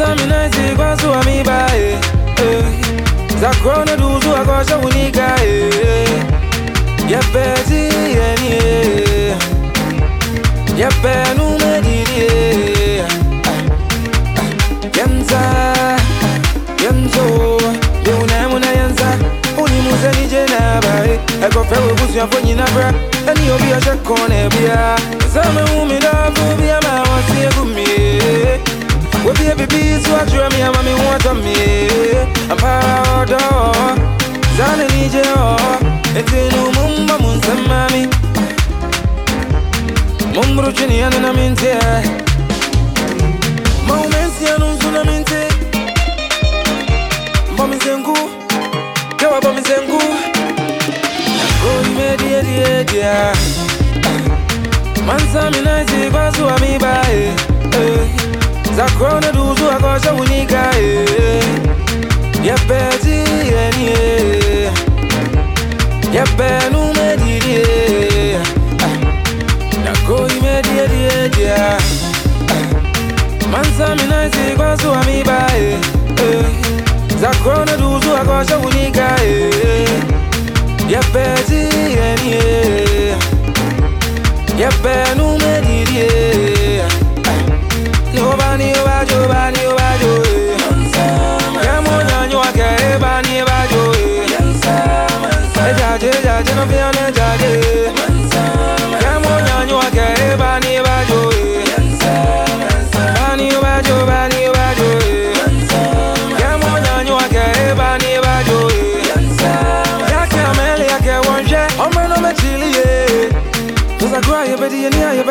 Samina zi kwa suwa mi bae eh. Za krono duzu wa kwa shawunika eh. Yepezi yeni eh. Yepenu medidi Yemza Yemzo Deunamuna yenza. Unimuze nije na bae Eko fewe busu ya fonyi na bra. Eni obi ya shakone bia Zame umida kubia mawasi ya kumie well, baby, beats what drew me, and mommy want on me. I'm proud of zane Nija. It's a new mumba munsa mami. Mumbru chini and I mean, yeah. Moments, yeah, no sooner mean, Zengu, Kawa bami Zengu. Oh, Go, you made it, yeah, yeah. Mansa, me, I see, Basu, Ami, bye. Eh, zakhona duzu akosha kunyika eh. yebhezi yeni eh, eh. yebhenu mediri ah. nakoyi mediyediyedia ah. mansaminaisi kwasuwamibae zakhona duzu akosha kunyika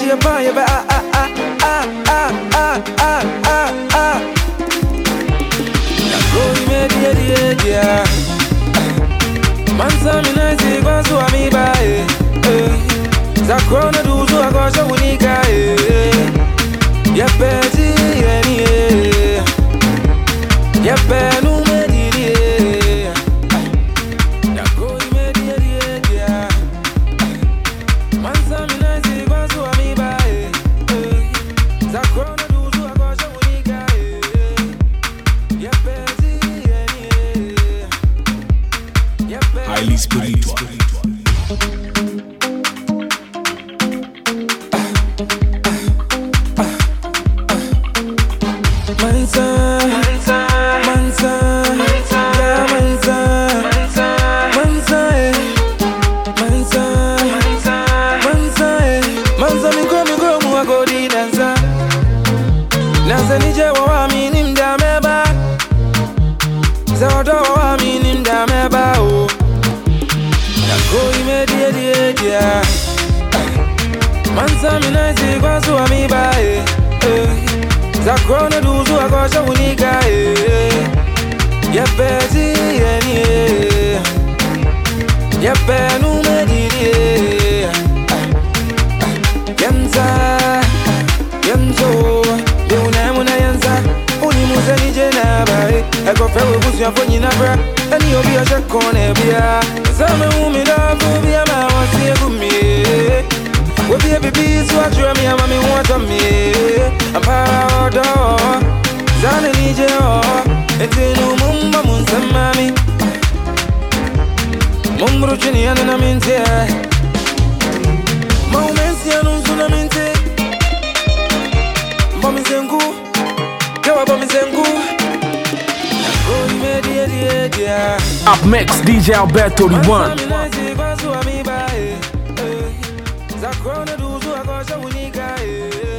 you near, you bet you buy, ah ah ah ah ah ah ah ah ah. Go ime die die dia. Mansa mi naisi kwa suwa Sasa nije waamini mdameba, sasa watu waamini mdameba o yako imediediedia mansa minaisi kwasuwa mibae zakrona duzuwa kwashawulika yepetiyenie eh. usiyafonyi bra eniyo biyashakone bia zame umidavu bia mawasiye kumie webie bibisu ajua mia mami watamie ampara odo zane nijeo etinu mumba munsamami mumru chini yana na mintie maumensi yanunzu na mintie mbomizengu kewa bomizengu Up next, DJ Alberto the one. Zakrona duzu akosha unika eh